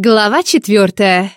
Глава четвертая.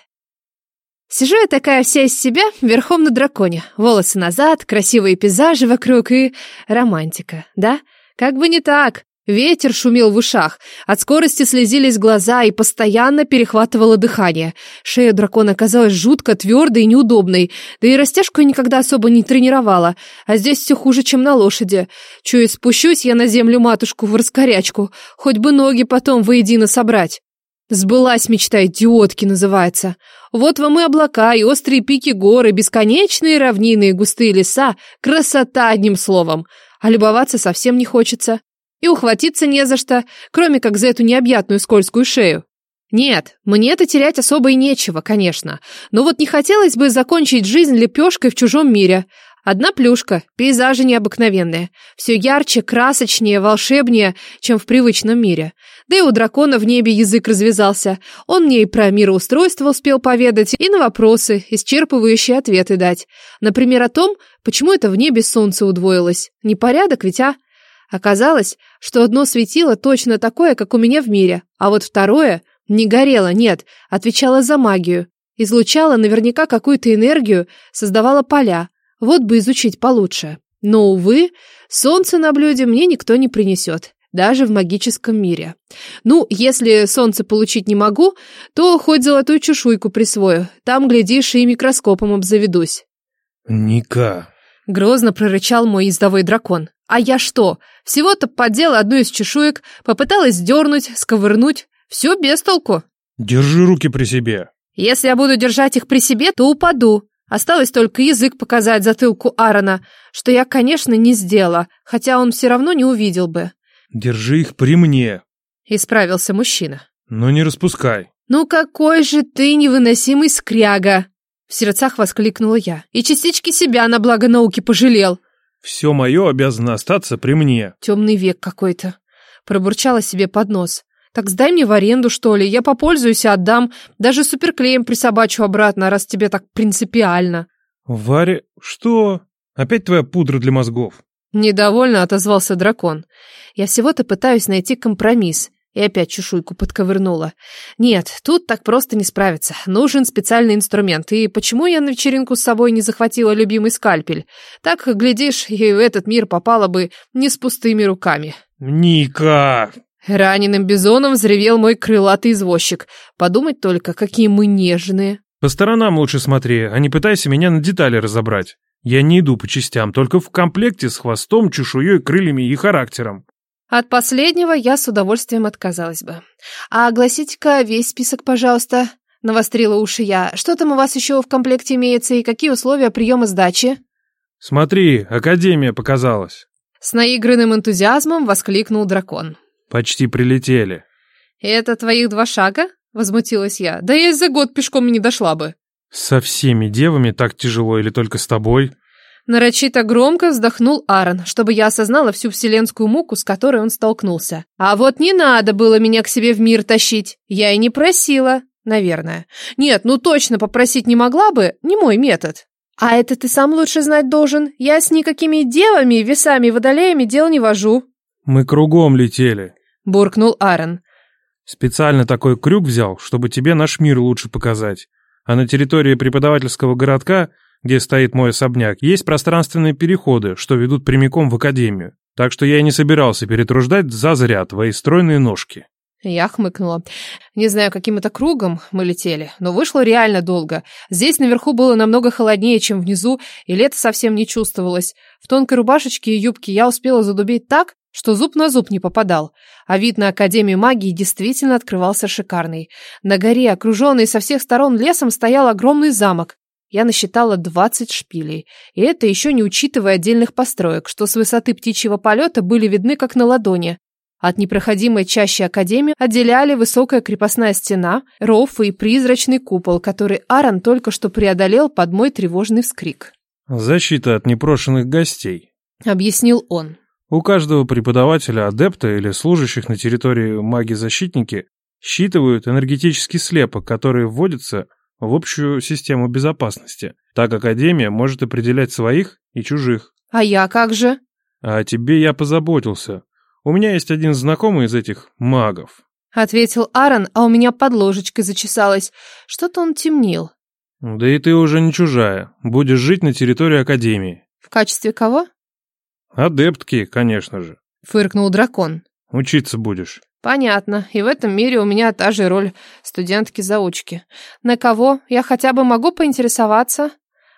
Сижу я такая вся из себя, верхом на драконе. Волосы назад, красивые пейзажи вокруг и... романтика, да? Как бы не так. Ветер шумел в ушах, от скорости слезились глаза и постоянно перехватывало дыхание. Шея дракона казалась жутко твердой и неудобной, да и растяжку я никогда особо не тренировала, а здесь все хуже, чем на лошади. Чую, спущусь я на землю матушку в раскорячку, хоть бы ноги потом воедино собрать. Сбылась мечта идиотки называется. Вот вам и облака, и острые пики горы, бесконечные равнины и густые леса. Красота, одним словом. А любоваться совсем не хочется. И ухватиться не за что, кроме как за эту необъятную скользкую шею. Нет, мне-то терять особо и нечего, конечно. Но вот не хотелось бы закончить жизнь лепешкой в чужом мире. Одна плюшка, пейзажи необыкновенные. Все ярче, красочнее, волшебнее, чем в привычном мире. Да и у дракона в небе язык развязался. Он мне и про мироустройство успел поведать, и на вопросы, исчерпывающие ответы дать. Например, о том, почему это в небе солнце удвоилось. Непорядок ведь, а? Оказалось, что одно светило точно такое, как у меня в мире, а вот второе не горело, нет, отвечало за магию. Излучало наверняка какую-то энергию, создавало поля. Вот бы изучить получше. Но, увы, солнце на блюде мне никто не принесет, даже в магическом мире. Ну, если солнце получить не могу, то хоть золотую чешуйку присвою. Там, глядишь, и микроскопом обзаведусь. «Ника!» — грозно прорычал мой ездовой дракон. А я что? Всего-то поддела одну из чешуек, попыталась дернуть, сковырнуть. Все без толку. «Держи руки при себе!» Если я буду держать их при себе, то упаду. Осталось только язык показать затылку Аарона, что я, конечно, не сделала, хотя он все равно не увидел бы. «Держи их при мне!» — исправился мужчина. «Но не распускай!» «Ну какой же ты невыносимый скряга!» В сердцах воскликнула я. «И частички себя на благо науки пожалел!» «Все мое обязано остаться при мне!» «Темный век какой-то!» Пробурчала себе под нос. Так сдай мне в аренду, что ли, я попользуюсь и отдам. Даже суперклеем присобачу обратно, раз тебе так принципиально. Варя, что? Опять твоя пудра для мозгов? Недовольно отозвался дракон. Я всего-то пытаюсь найти компромисс. И опять чешуйку подковырнула. Нет, тут так просто не справиться. Нужен специальный инструмент. И почему я на вечеринку с собой не захватила любимый скальпель? Так, глядишь, и в этот мир попала бы не с пустыми руками. «Ника!» Раненым бизоном взревел мой крылатый извозчик. Подумать только, какие мы нежные. По сторонам лучше смотри, а не пытайся меня на детали разобрать. Я не иду по частям, только в комплекте с хвостом, чешуей, крыльями и характером. От последнего я с удовольствием отказалась бы. А огласите-ка весь список, пожалуйста. Навострила уши я. Что там у вас еще в комплекте имеется и какие условия приема сдачи? Смотри, Академия показалась. С наигранным энтузиазмом воскликнул дракон. Почти прилетели. «Это твоих два шага?» — возмутилась я. «Да я за год пешком не дошла бы». «Со всеми девами так тяжело или только с тобой?» Нарочито громко вздохнул Аарон, чтобы я осознала всю вселенскую муку, с которой он столкнулся. «А вот не надо было меня к себе в мир тащить. Я и не просила, наверное. Нет, ну точно попросить не могла бы, не мой метод». «А это ты сам лучше знать должен. Я с никакими девами, весами и водолеями дел не вожу». «Мы кругом летели», — буркнул Аарон. «Специально такой крюк взял, чтобы тебе наш мир лучше показать. А на территории преподавательского городка, где стоит мой особняк, есть пространственные переходы, что ведут прямиком в академию. Так что я и не собирался перетруждать зазря твои стройные ножки». Я хмыкнула. Не знаю, каким это кругом мы летели, но вышло реально долго. Здесь наверху было намного холоднее, чем внизу, и лето совсем не чувствовалось. В тонкой рубашечке и юбке я успела задубеть так, что зуб на зуб не попадал, а вид на Академию магии действительно открывался шикарный. На горе, окруженный со всех сторон лесом, стоял огромный замок. Я насчитала двадцать шпилей, и это еще не учитывая отдельных построек, что с высоты птичьего полета были видны как на ладони. От непроходимой чащи Академии отделяли высокая крепостная стена, ров и призрачный купол, который Аарон только что преодолел под мой тревожный вскрик. «Защита от непрошенных гостей», — объяснил он. У каждого преподавателя, адепта или служащих на территории маги-защитники считывают энергетический слепок, который вводится в общую систему безопасности. Так Академия может определять своих и чужих. А я как же? А о тебе я позаботился. У меня есть один знакомый из этих магов. ответил Аарон, а у меня под ложечкой зачесалось. Что-то он темнил. Да и ты уже не чужая. Будешь жить на территории Академии. В качестве кого? Адептки, конечно же. Фыркнул дракон. Учиться будешь. Понятно. И в этом мире у меня та же роль студентки-заучки. На кого? Я хотя бы могу поинтересоваться?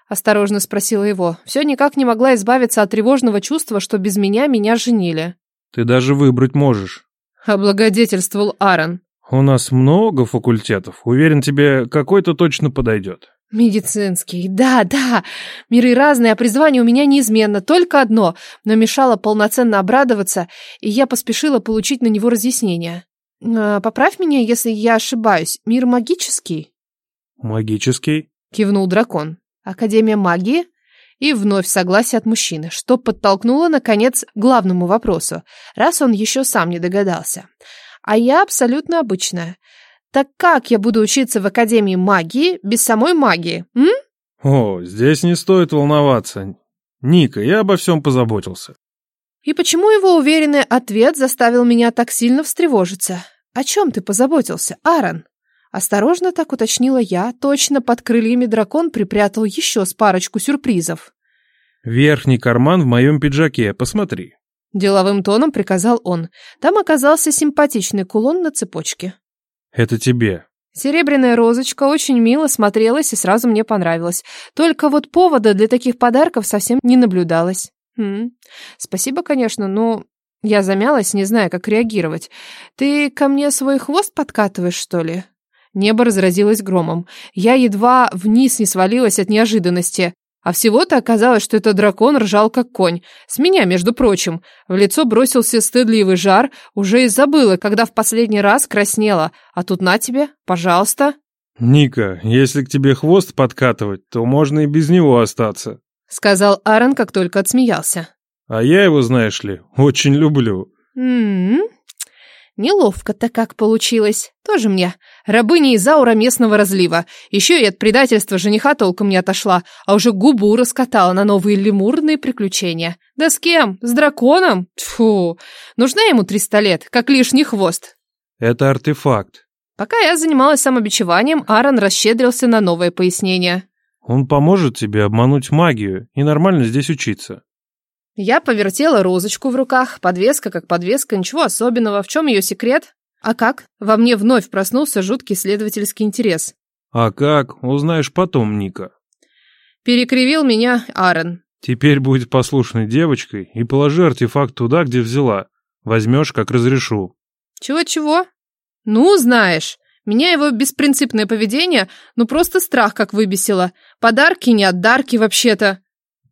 Осторожно спросила его. Все никак не могла избавиться от тревожного чувства, что без меня меня женили. Ты даже выбрать можешь. Облагодетельствовал Аарон. У нас много факультетов. Уверен, тебе какой-то точно подойдет. Медицинский, да, да. Миры разные, а призвание у меня неизменно, только одно, но мешало полноценно обрадоваться, и я поспешила получить на него разъяснение. «А, «Поправь меня, если я ошибаюсь. Мир магический?» «Магический?» — кивнул дракон. «Академия магии?» И вновь согласие от мужчины, что подтолкнуло, наконец, к главному вопросу, раз он еще сам не догадался. «А я абсолютно обычная. Так как я буду учиться в Академии магии без самой магии, м? О, здесь не стоит волноваться. Ника, я обо всем позаботился. И почему его уверенный ответ заставил меня так сильно встревожиться? О чем ты позаботился, Аарон? Осторожно так уточнила я, точно под крыльями дракон припрятал еще с парочку сюрпризов. Верхний карман в моем пиджаке, посмотри. Деловым тоном приказал он. Там оказался симпатичный кулон на цепочке. Это тебе. Серебряная розочка очень мило смотрелась и сразу мне понравилась. Только вот повода для таких подарков совсем не наблюдалось. Хм. Спасибо, конечно, но я замялась, не зная, как реагировать. Ты ко мне свой хвост подкатываешь, что ли? Небо разразилось громом. Я едва вниз не свалилась от неожиданности. А всего-то оказалось, что этот дракон ржал как конь. С меня, между прочим. В лицо бросился стыдливый жар. Уже и забыла, когда в последний раз краснела. А тут на тебе, пожалуйста. «Ника, если к тебе хвост подкатывать, то можно и без него остаться», — сказал Аарон, как только отсмеялся. «А я его, знаешь ли, очень люблю». «М-м-м, Неловко-то как получилось. Тоже мне. Рабыня из аура местного разлива. Еще и от предательства жениха толком не отошла, а уже губу раскатала на новые лемурные приключения. Да с кем? С драконом? Тьфу. Нужна ему триста лет, как лишний хвост. Это артефакт. Пока я занималась самобичеванием, Аарон расщедрился на новое пояснение. Он поможет тебе обмануть магию и нормально здесь учиться. Я повертела розочку в руках, подвеска как подвеска, ничего особенного. В чем ее секрет? А как? Во мне вновь проснулся жуткий следовательский интерес. А как? Узнаешь потом, Ника. Перекривил меня Аарон. Теперь будь послушной девочкой и положи артефакт туда, где взяла. Возьмешь, как разрешу. Чего-чего? Ну, знаешь, меня его беспринципное поведение, ну просто страх как выбесило. Подарки не отдарки вообще-то.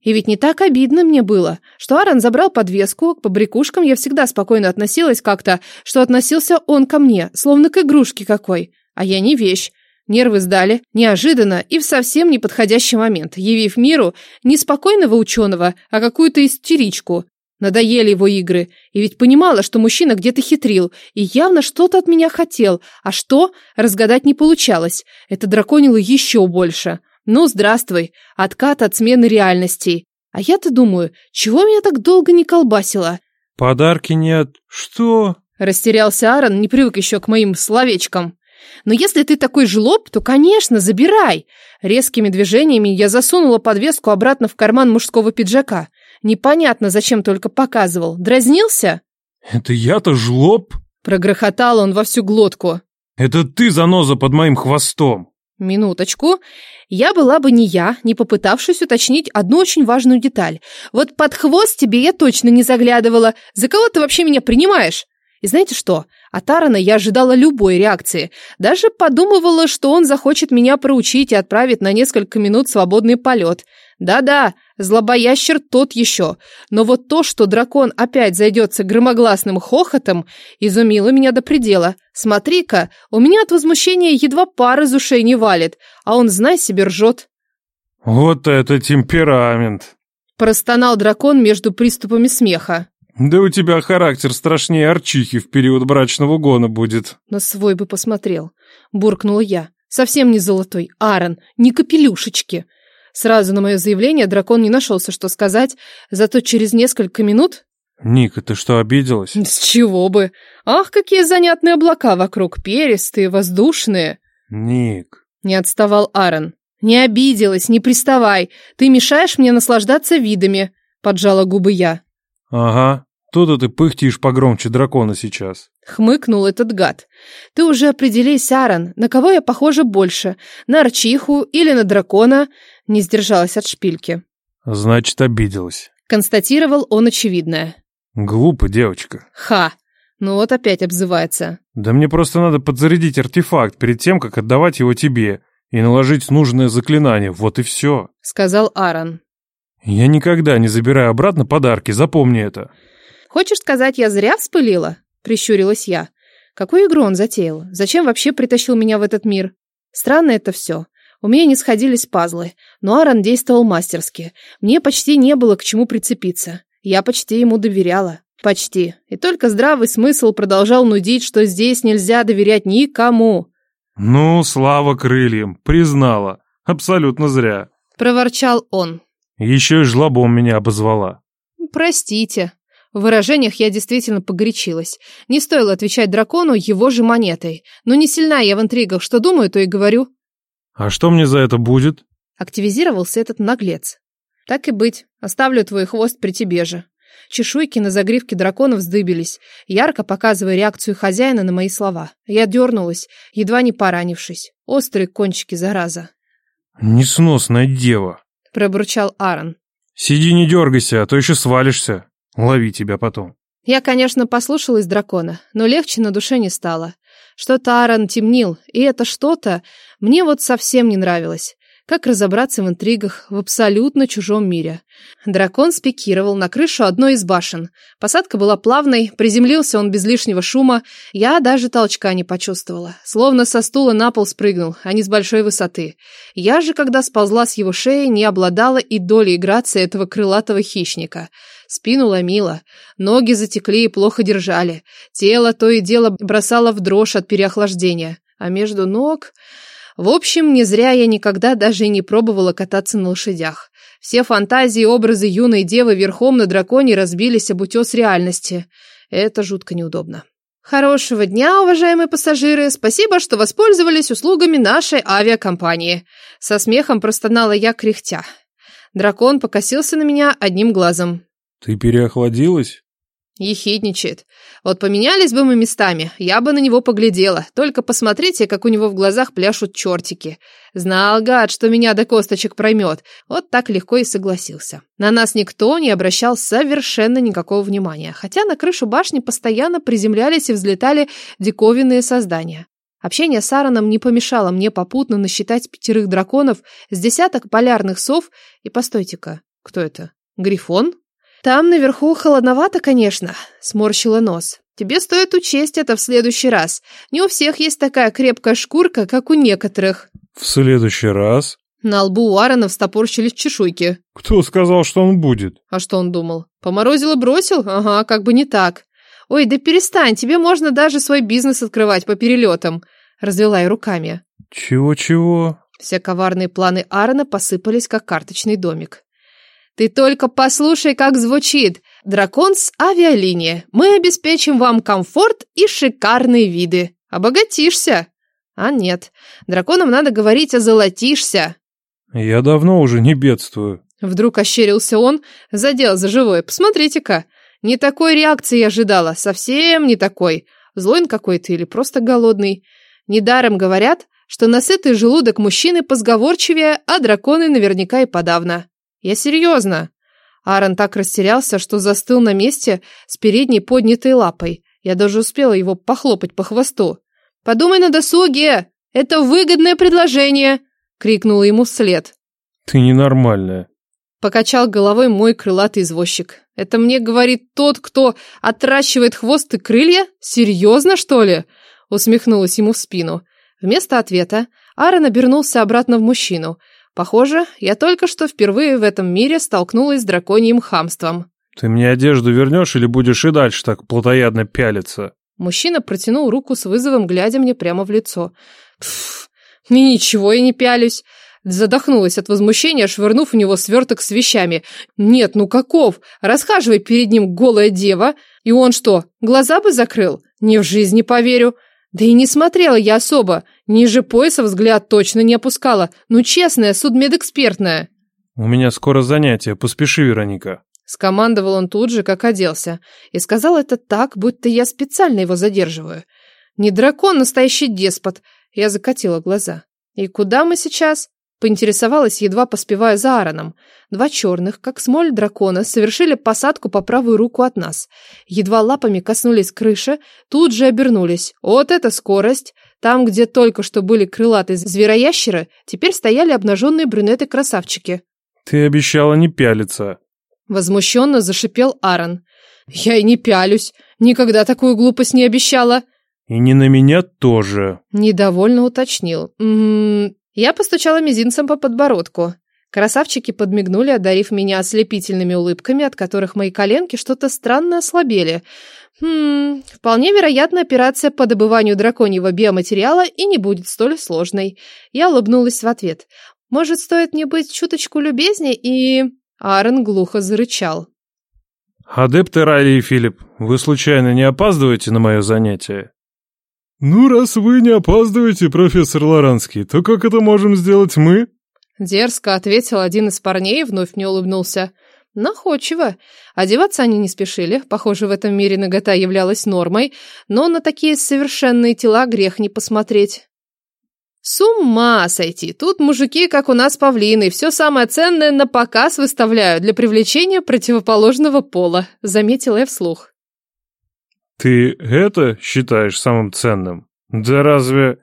И ведь не так обидно мне было, что Аарон забрал подвеску, к побрякушкам я всегда спокойно относилась как-то, что относился он ко мне, словно к игрушке какой. А я не вещь. Нервы сдали, неожиданно и в совсем неподходящий момент, явив миру не спокойного ученого, а какую-то истеричку. Надоели его игры, и ведь понимала, что мужчина где-то хитрил и явно что-то от меня хотел, а что, разгадать не получалось. Это драконило еще больше. Ну, здравствуй, откат от смены реальностей. А я-то думаю, чего меня так долго не колбасило? Подарки нет. Что? Растерялся Аарон, не привык еще к моим словечкам. Но если ты такой жлоб, то, конечно, забирай. Резкими движениями я засунула подвеску обратно в карман мужского пиджака. Непонятно, зачем только показывал. Дразнился? Это я-то жлоб? Прогрохотал он во всю глотку. Это ты, заноза, под моим хвостом. Минуточку. Я была бы не я, не попытавшись уточнить одну очень важную деталь. Вот под хвост тебе я точно не заглядывала. За кого ты вообще меня принимаешь? И знаете что? От Аарона я ожидала любой реакции. Даже подумывала, что он захочет меня проучить и отправить на несколько минут свободный полет. Да-да, злобоящер тот еще. Но вот то, что дракон опять зайдется громогласным хохотом, изумило меня до предела. Смотри-ка, у меня от возмущения едва пар из ушей не валит, а он, знай себе, ржет. Вот это темперамент! Простонал дракон между приступами смеха. Да у тебя характер страшнее арчихи в период брачного гона будет. На свой бы посмотрел. Буркнула я. Совсем не золотой, Аарон, не капелюшечки. Сразу на мое заявление дракон не нашелся, что сказать, зато через несколько минут... Ника, ты что, обиделась? С чего бы? Ах, какие занятные облака вокруг, перистые, воздушные. Ник. Не отставал Аарон. Не обиделась, не приставай. Ты мешаешь мне наслаждаться видами, поджала губы я. Ага, то-то ты пыхтишь погромче дракона сейчас. Хмыкнул этот гад. Ты уже определись, Аарон, на кого я похожа больше, на арчиху или на дракона? Не сдержалась от шпильки. Значит, обиделась. Констатировал он очевидное. Глупо, девочка. Ха. Ну вот опять обзывается. Да мне просто надо подзарядить артефакт перед тем, как отдавать его тебе, и наложить нужное заклинание, вот и все. Сказал Аарон. Я никогда не забираю обратно подарки, запомни это. Хочешь сказать, я зря вспылила? Прищурилась я. Какую игру он затеял? Зачем вообще притащил меня в этот мир? Странно это все. У меня не сходились пазлы, но Аарон действовал мастерски. Мне почти не было к чему прицепиться. Я почти ему доверяла. Почти. И только здравый смысл продолжал нудить, что здесь нельзя доверять никому. Ну, слава крыльям, признала. Абсолютно зря. Проворчал он. Еще и жлобом меня обозвала. Простите. В выражениях я действительно погорячилась. Не стоило отвечать дракону его же монетой. Но не сильна я в интригах, что думаю, то и говорю. А что мне за это будет? Активизировался этот наглец. Так и быть, оставлю твой хвост при тебе же. Чешуйки на загривке дракона вздыбились, ярко показывая реакцию хозяина на мои слова. Я дернулась, едва не поранившись. Острые кончики, зараза. «Несносная дева», — пробурчал Аарон. «Сиди, не дергайся, а то еще свалишься. Лови тебя потом». Я, конечно, послушалась дракона, но легче на душе не стало. Что-то Аарон темнил, и это что-то мне вот совсем не нравилось. Как разобраться в интригах в абсолютно чужом мире? Дракон спикировал на крышу одной из башен. Посадка была плавной, приземлился он без лишнего шума. Я даже толчка не почувствовала. Словно со стула на пол спрыгнул, а не с большой высоты. Я же, когда сползла с его шеи, не обладала и долей грации этого крылатого хищника. Спину ломило, ноги затекли и плохо держали. Тело то и дело бросало в дрожь от переохлаждения. А между ног... В общем, не зря я никогда даже и не пробовала кататься на лошадях. Все фантазии и образы юной девы верхом на драконе разбились об утес реальности. Это жутко неудобно. Хорошего дня, уважаемые пассажиры. Спасибо, что воспользовались услугами нашей авиакомпании. Со смехом простонала я, кряхтя. Дракон покосился на меня одним глазом. Ты переохладилась? Ехидничает. Вот поменялись бы мы местами, я бы на него поглядела. Только посмотрите, как у него в глазах пляшут чертики. Знал гад, что меня до косточек проймет. Вот так легко и согласился. На нас никто не обращал совершенно никакого внимания. Хотя на крышу башни постоянно приземлялись и взлетали диковинные создания. Общение с Аароном не помешало мне попутно насчитать пятерых драконов с десяток полярных сов и, постойте-ка, кто это? Грифон? «Там наверху холодновато, конечно», — сморщила нос. «Тебе стоит учесть это в следующий раз. Не у всех есть такая крепкая шкурка, как у некоторых». «В следующий раз?» На лбу у Аарона встопорщились чешуйки. «Кто сказал, что он будет?» А что он думал? Поморозил и бросил? Ага, как бы не так. «Ой, да перестань, тебе можно даже свой бизнес открывать по перелетам», — развела я руками. «Чего-чего?» Все коварные планы Аарона посыпались, как карточный домик. Ты только послушай, как звучит. Дракон с авиалинии. Мы обеспечим вам комфорт и шикарные виды. Обогатишься. А нет, драконам надо говорить «озолотишься». Я давно уже не бедствую. Вдруг ощерился он, задел за живое. Посмотрите-ка, не такой реакции я ожидала, совсем не такой. Злой он какой-то или просто голодный. Недаром говорят, что насытый желудок мужчины позговорчивее, а драконы наверняка и подавно. Я серьезно. Аарон так растерялся, что застыл на месте с передней поднятой лапой. Я даже успела его похлопать по хвосту. «Подумай на досуге! Это выгодное предложение!» — крикнула ему вслед. «Ты ненормальная!» — покачал головой мой крылатый извозчик. «Это мне говорит тот, кто отращивает хвост и крылья? Серьезно, что ли?» — усмехнулась ему в спину. Вместо ответа Аарон обернулся обратно в мужчину — Похоже, я только что впервые в этом мире столкнулась с драконьим хамством. «Ты мне одежду вернешь или будешь и дальше так плотоядно пялиться?» Мужчина протянул руку с вызовом, глядя мне прямо в лицо. «Пф, ничего я не пялюсь. Задохнулась от возмущения, швырнув в него сверток с вещами. Нет, ну каков? Расхаживай перед ним голая дева. И он что, глаза бы закрыл? Не в жизни поверю. Да и не смотрела я особо. Ниже пояса взгляд точно не опускала. Ну честная, судмедэкспертная. У меня скоро занятие, поспеши, Вероника. Скомандовал он тут же, как оделся. И сказал это так, будто я специально его задерживаю. Не дракон, настоящий деспот. Я закатила глаза. И куда мы сейчас? Поинтересовалась, едва поспевая за Аароном. Два черных, как смоль дракона, совершили посадку по правую руку от нас. Едва лапами коснулись крыши, тут же обернулись. Вот это скорость! Там, где только что были крылатые звероящеры, теперь стояли обнаженные брюнеты-красавчики. «Ты обещала не пялиться!» Возмущенно зашипел Аарон. «Я и не пялюсь. Никогда такую глупость не обещала!» «И не на меня тоже!» Недовольно уточнил. «М я постучала мизинцем по подбородку. Красавчики подмигнули, одарив меня ослепительными улыбками, от которых мои коленки что-то странно ослабели. Хм, вполне вероятно, операция по добыванию драконьего биоматериала и не будет столь сложной. Я улыбнулась в ответ. Может, стоит мне быть чуточку любезнее и... Аарон глухо зарычал. «Адепты Райли и Филипп, вы случайно не опаздываете на мое занятие?» «Ну, раз вы не опаздываете, профессор Лоранский, то как это можем сделать мы?» Дерзко ответил один из парней и вновь не улыбнулся. Находчиво. Одеваться они не спешили. Похоже, в этом мире нагота являлась нормой, но на такие совершенные тела грех не посмотреть. С ума сойти! Тут мужики, как у нас павлины, все самое ценное на показ выставляют для привлечения противоположного пола, заметила я вслух. «Ты это считаешь самым ценным? Да разве...»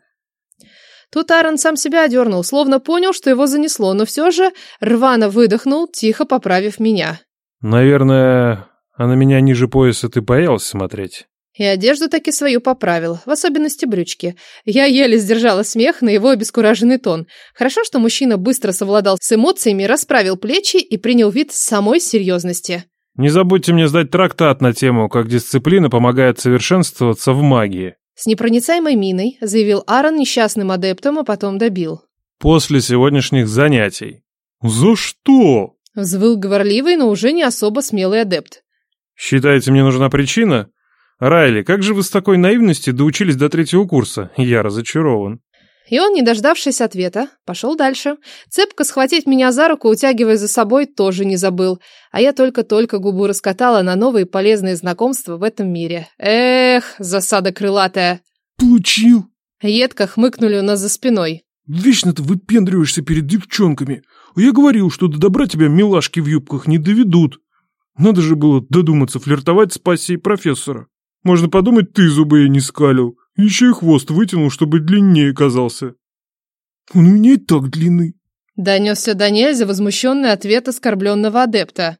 Тут Аарон сам себя одернул, словно понял, что его занесло, но все же рвано выдохнул, тихо поправив меня. «Наверное, а на меня ниже пояса ты боялся смотреть?» И одежду таки свою поправил, в особенности брючки. Я еле сдержала смех на его обескураженный тон. Хорошо, что мужчина быстро совладал с эмоциями, расправил плечи и принял вид самой серьезности. Не забудьте мне сдать трактат на тему, как дисциплина помогает совершенствоваться в магии. С непроницаемой миной заявил Аарон несчастным адептом, а потом добил. После сегодняшних занятий. За что? Взвыл говорливый, но уже не особо смелый адепт. Считаете, мне нужна причина? Райли, как же вы с такой наивностью доучились до третьего курса? Я разочарован. И он, не дождавшись ответа, пошел дальше. Цепко схватить меня за руку, утягивая за собой, тоже не забыл. А я только-только губу раскатала на новые полезные знакомства в этом мире. Эх, засада крылатая. Получил. Едко хмыкнули у нас за спиной. Вечно ты выпендриваешься перед девчонками. Я говорил, что до добра тебя милашки в юбках не доведут. Надо же было додуматься флиртовать с пассией профессора. Можно подумать, ты зубы ей не скалил. Еще и хвост вытянул, чтобы длиннее казался. Он у меня и так длинный. Донесся до нельзя возмущенный ответ оскорбленного адепта.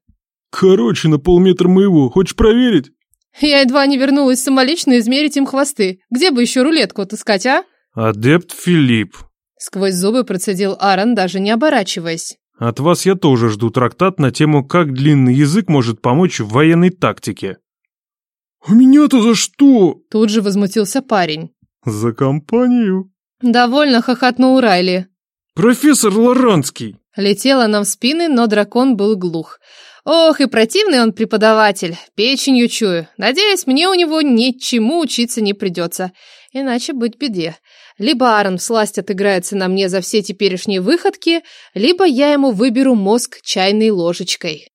Короче, на полметра моего. Хочешь проверить? Я едва не вернулась самолично измерить им хвосты. Где бы еще рулетку отыскать, а? Адепт Филипп. Сквозь зубы процедил Аарон, даже не оборачиваясь. От вас я тоже жду трактат на тему, как длинный язык может помочь в военной тактике. «А меня-то за что?» Тут же возмутился парень. «За компанию». Довольно хохотнул Райли. «Профессор Лоранский!» Летела нам в спины, но дракон был глух. Ох, и противный он преподаватель, печенью чую. Надеюсь, мне у него ничему учиться не придется. Иначе быть беде. Либо Аарон всласть отыграется на мне за все теперешние выходки, либо я ему выберу мозг чайной ложечкой.